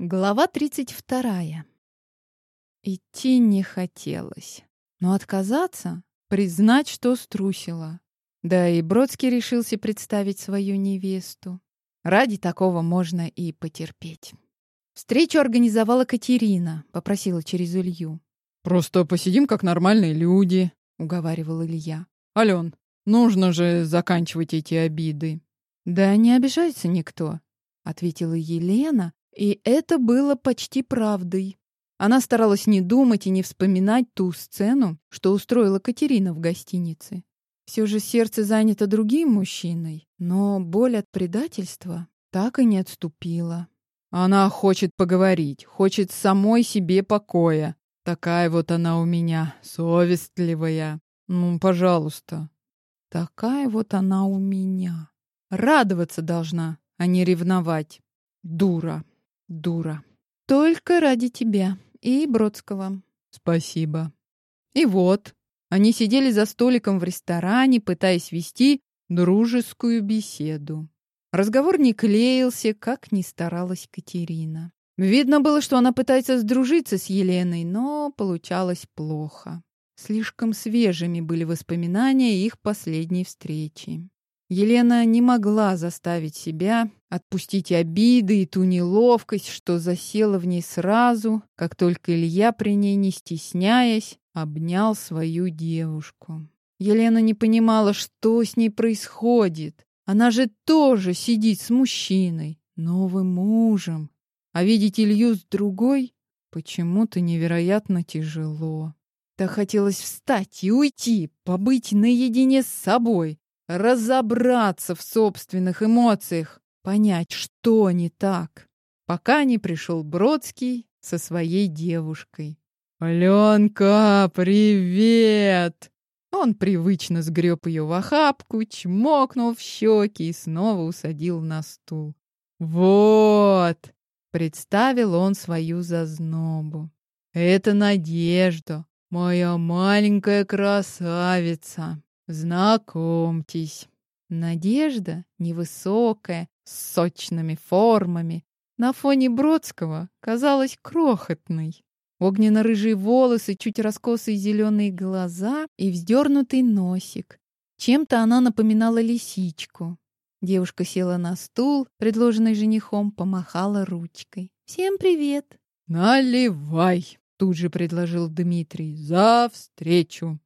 Глава 32. Идти не хотелось, но отказаться, признать, что струсила. Да и Бродский решился представить свою невесту. Ради такого можно и потерпеть. Встречу организовала Катерина, попросила через Илью. «Просто посидим как нормальные люди», — уговаривал Илья. «Ален, нужно же заканчивать эти обиды». «Да не обижается никто», — ответила Елена, и это было почти правдой. Она старалась не думать и не вспоминать ту сцену, что устроила Катерина в гостинице. Все же сердце занято другим мужчиной, но боль от предательства так и не отступила. Она хочет поговорить, хочет самой себе покоя. Такая вот она у меня, совестливая. Ну, пожалуйста. Такая вот она у меня. Радоваться должна, а не ревновать. Дура. Дура. Только ради тебя и Бродского. Спасибо. И вот, они сидели за столиком в ресторане, пытаясь вести дружескую беседу. Разговор не клеился, как ни старалась Катерина. Видно было, что она пытается сдружиться с Еленой, но получалось плохо. Слишком свежими были воспоминания их последней встречи. Елена не могла заставить себя отпустить обиды и ту неловкость, что засела в ней сразу, как только Илья при ней, не стесняясь, обнял свою девушку. Елена не понимала, что с ней происходит. Она же тоже сидит с мужчиной, новым мужем. А видеть Илью с другой почему-то невероятно тяжело. Так хотелось встать и уйти, побыть наедине с собой, разобраться в собственных эмоциях, понять, что не так, пока не пришел Бродский со своей девушкой. «Аленка, привет!» Он привычно сгреб ее в охапку, чмокнул в щеки и снова усадил на стул. «Вот!» — представил он свою зазнобу. «Это Надежда, моя маленькая красавица!» Знакомьтесь. Надежда невысокая, с сочными формами, на фоне Бродского казалась крохотной. Огненно-рыжие волосы, чуть раскосые зеленые глаза и вздернутый носик. Чем-то она напоминала лисичку. Девушка села на стул, предложенный женихом, помахала ручкой. «Всем привет!» «Наливай!» — тут же предложил Дмитрий. «За встречу!»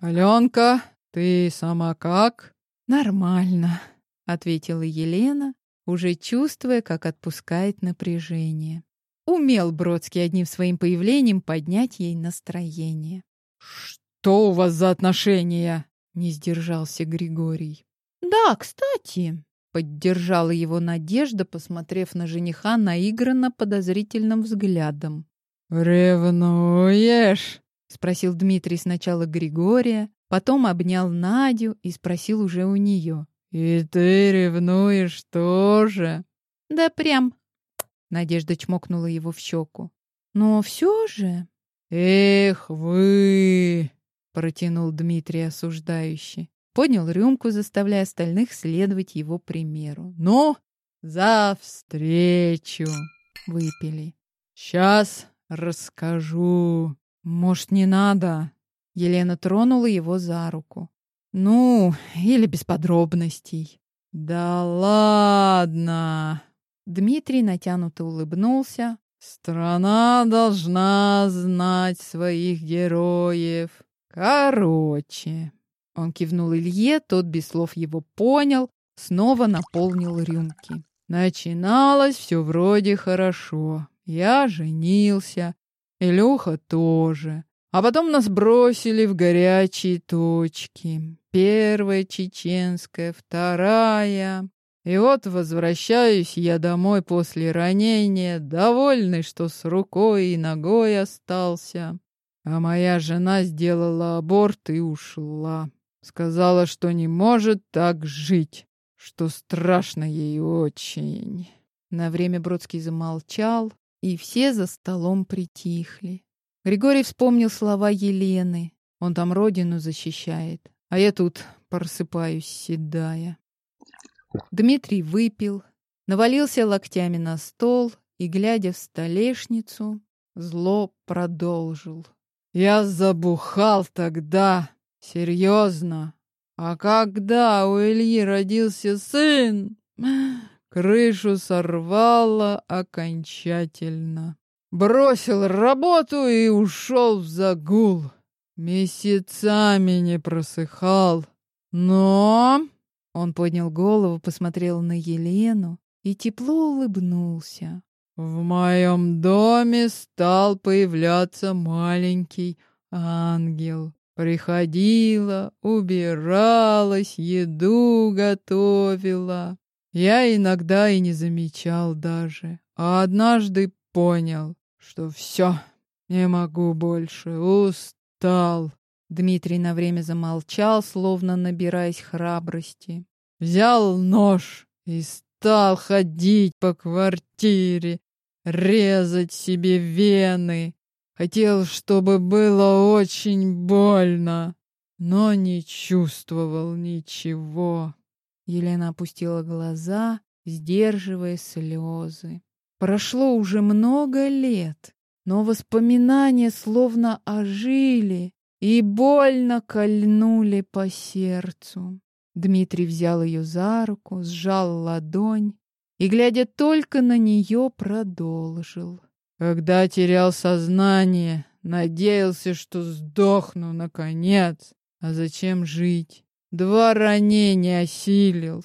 «Аленка, ты сама как?» «Нормально», — ответила Елена, уже чувствуя, как отпускает напряжение. Умел Бродский одним своим появлением поднять ей настроение. «Что у вас за отношения?» — не сдержался Григорий. «Да, кстати», — поддержала его Надежда, посмотрев на жениха наигранно подозрительным взглядом. «Ревнуешь?» — спросил Дмитрий сначала Григория, потом обнял Надю и спросил уже у нее. «И ты ревнуешь тоже?» «Да прям». Надежда чмокнула его в щеку. «Но все же...» «Эх вы!» — протянул Дмитрий осуждающе. Поднял рюмку, заставляя остальных следовать его примеру. «Ну, за встречу!» — выпили. «Сейчас расскажу». «Может, не надо?» Елена тронула его за руку. «Ну, или без подробностей». «Да ладно!» Дмитрий натянуто улыбнулся. «Страна должна знать своих героев. Короче...» Он кивнул Илье, тот без слов его понял, снова наполнил рюмки. Начиналось все вроде хорошо. Я женился, Илюха тоже. А потом нас бросили в горячие точки. Первая чеченская, вторая. И вот возвращаюсь я домой после ранения, довольный, что с рукой и ногой остался. А моя жена сделала аборт и ушла. Сказала, что не может так жить, что страшно ей очень. На время Бродский замолчал, и все за столом притихли. Григорий вспомнил слова Елены. Он там родину защищает, а я тут просыпаюсь седая. Дмитрий выпил, навалился локтями на стол и, глядя в столешницу, зло продолжил. «Я забухал тогда, серьезно. А когда у Ильи родился сын, крышу сорвало окончательно. Бросил работу и ушел в загул. Месяцами не просыхал. Но...» Он поднял голову, посмотрел на Елену и тепло улыбнулся. «В моем доме стал появляться маленький ангел. Приходила, убиралась, еду готовила. Я иногда и не замечал даже, а однажды понял, что все, не могу больше, устал. Дмитрий на время замолчал, словно набираясь храбрости. Взял нож и стал ходить по квартире, резать себе вены. Хотел, чтобы было очень больно, но не чувствовал ничего. Елена опустила глаза, сдерживая слезы. Прошло уже много лет, но воспоминания словно ожили и больно кольнули по сердцу. Дмитрий взял ее за руку, сжал ладонь и, глядя только на нее, продолжил. Когда терял сознание, надеялся, что сдохну, наконец. А зачем жить? Два ранения осилил,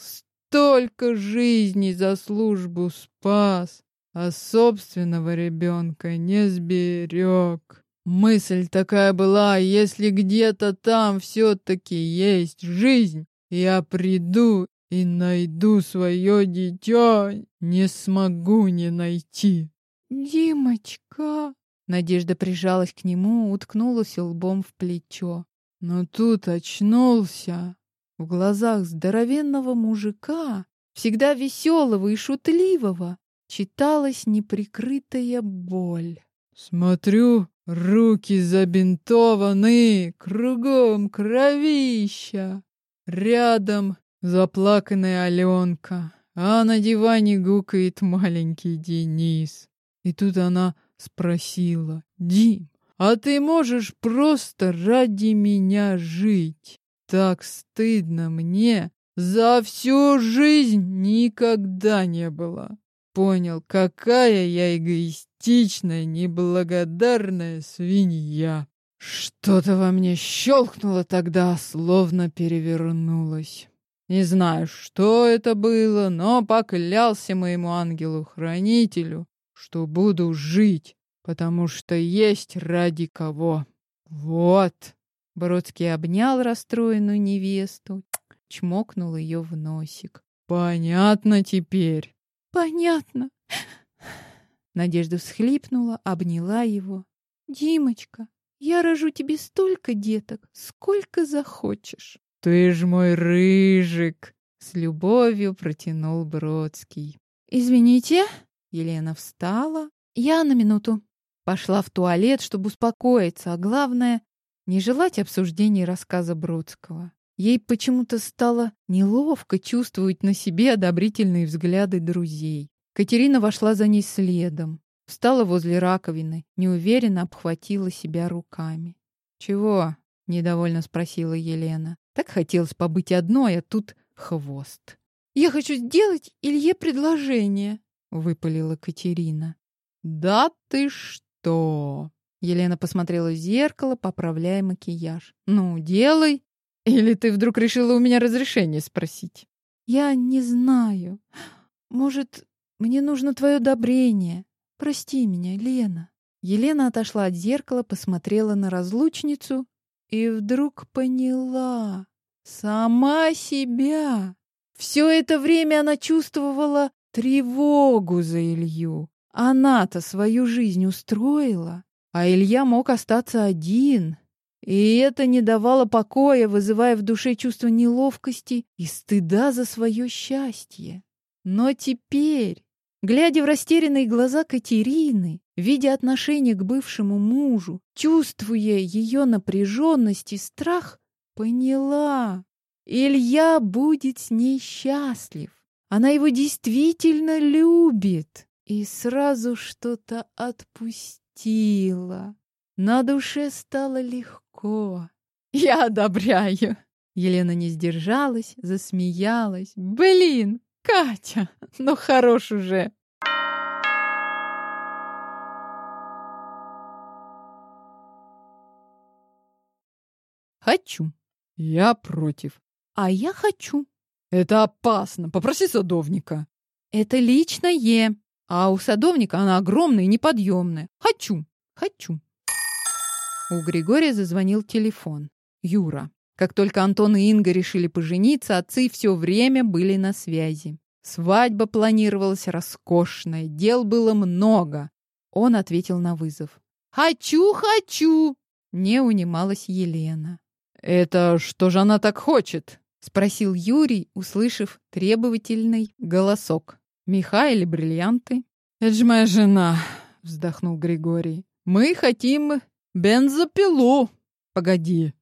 столько жизней за службу спас а собственного ребенка не сберег. Мысль такая была, если где-то там все-таки есть жизнь, я приду и найду свое дитя, не смогу не найти. Димочка! Надежда прижалась к нему, уткнулась лбом в плечо. Но тут очнулся. В глазах здоровенного мужика, всегда веселого и шутливого, читалась неприкрытая боль. Смотрю, руки забинтованы, кругом кровища. Рядом заплаканная Аленка, а на диване гукает маленький Денис. И тут она спросила, «Дим, а ты можешь просто ради меня жить? Так стыдно мне, за всю жизнь никогда не было понял, какая я эгоистичная, неблагодарная свинья. Что-то во мне щелкнуло тогда, словно перевернулось. Не знаю, что это было, но поклялся моему ангелу-хранителю, что буду жить, потому что есть ради кого. Вот. Бродский обнял расстроенную невесту, чмокнул ее в носик. Понятно теперь. Понятно. Надежда всхлипнула, обняла его. Димочка, я рожу тебе столько деток, сколько захочешь. Ты ж мой рыжик, с любовью протянул Бродский. Извините, Елена встала. Я на минуту. Пошла в туалет, чтобы успокоиться, а главное, не желать обсуждений рассказа Бродского. Ей почему-то стало неловко чувствовать на себе одобрительные взгляды друзей. Катерина вошла за ней следом, встала возле раковины, неуверенно обхватила себя руками. «Чего?» — недовольно спросила Елена. Так хотелось побыть одной, а тут хвост. «Я хочу сделать Илье предложение», — выпалила Катерина. «Да ты что?» Елена посмотрела в зеркало, поправляя макияж. «Ну, делай!» Или ты вдруг решила у меня разрешение спросить? Я не знаю. Может, мне нужно твое одобрение. Прости меня, Лена. Елена отошла от зеркала, посмотрела на разлучницу и вдруг поняла. Сама себя. Все это время она чувствовала тревогу за Илью. Она-то свою жизнь устроила, а Илья мог остаться один, и это не давало покоя, вызывая в душе чувство неловкости и стыда за свое счастье. Но теперь, глядя в растерянные глаза Катерины, видя отношение к бывшему мужу, чувствуя ее напряженность и страх, поняла, Илья будет с ней счастлив. Она его действительно любит. И сразу что-то отпустила. На душе стало легко. Я одобряю. Елена не сдержалась, засмеялась. Блин, Катя, ну хорош уже. Хочу. Я против. А я хочу. Это опасно. Попроси садовника. Это личное. А у садовника она огромная и неподъемная. Хочу. Хочу. У Григория зазвонил телефон. Юра. Как только Антон и Инга решили пожениться, отцы все время были на связи. Свадьба планировалась роскошная, дел было много. Он ответил на вызов. «Хочу, хочу!» Не унималась Елена. «Это что же она так хочет?» — спросил Юрий, услышав требовательный голосок. «Меха или бриллианты?» «Это же моя жена!» — вздохнул Григорий. «Мы хотим бензопилу!» «Погоди!»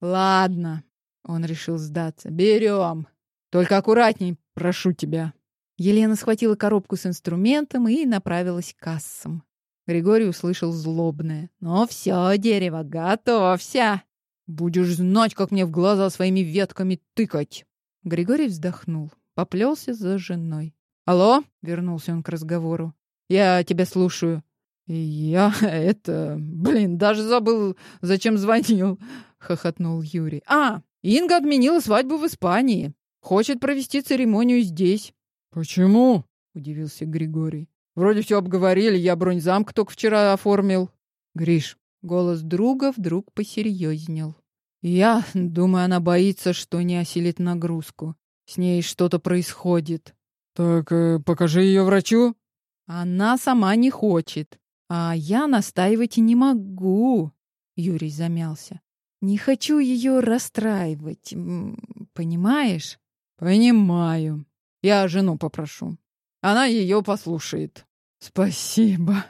«Ладно!» — он решил сдаться. «Берем! Только аккуратней, прошу тебя!» Елена схватила коробку с инструментом и направилась к кассам. Григорий услышал злобное. «Ну все, дерево, готовься!» Будешь знать, как мне в глаза своими ветками тыкать. Григорий вздохнул, поплелся за женой. Алло? Вернулся он к разговору. Я тебя слушаю. Я это, блин, даже забыл, зачем звонил, хохотнул Юрий. А, Инга отменила свадьбу в Испании. Хочет провести церемонию здесь. Почему? удивился Григорий. Вроде все обговорили, я бронь замка только вчера оформил. Гриш, голос друга вдруг посерьезнел. Я думаю, она боится, что не осилит нагрузку. С ней что-то происходит. Так э, покажи ее врачу. Она сама не хочет. А я настаивать не могу. Юрий замялся. Не хочу ее расстраивать. Понимаешь? Понимаю. Я жену попрошу. Она ее послушает. Спасибо.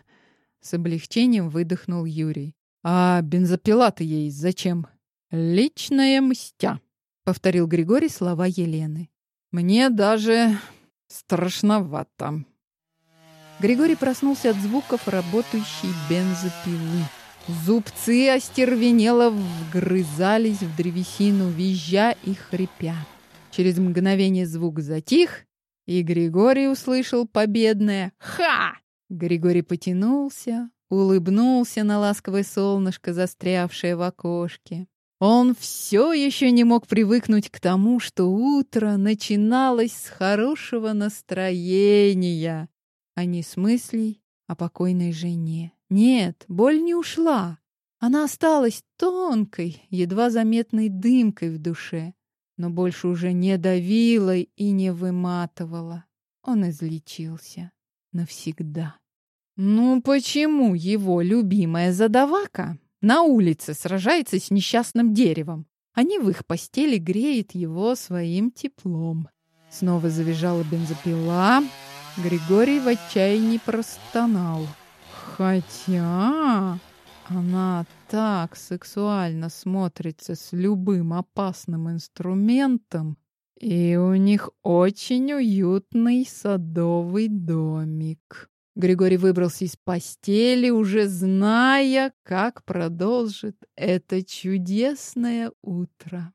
С облегчением выдохнул Юрий. А бензопила-то ей зачем? «Личная мстя», — повторил Григорий слова Елены. «Мне даже страшновато». Григорий проснулся от звуков работающей бензопилы. Зубцы остервенело вгрызались в древесину, визжа и хрипя. Через мгновение звук затих, и Григорий услышал победное «Ха!». Григорий потянулся, улыбнулся на ласковое солнышко, застрявшее в окошке. Он все еще не мог привыкнуть к тому, что утро начиналось с хорошего настроения, а не с мыслей о покойной жене. Нет, боль не ушла. Она осталась тонкой, едва заметной дымкой в душе, но больше уже не давила и не выматывала. Он излечился навсегда. Ну почему его любимая задавака на улице сражается с несчастным деревом, а не в их постели греет его своим теплом. Снова завизжала бензопила. Григорий в отчаянии простонал. Хотя она так сексуально смотрится с любым опасным инструментом, и у них очень уютный садовый домик. Григорий выбрался из постели, уже зная, как продолжит это чудесное утро.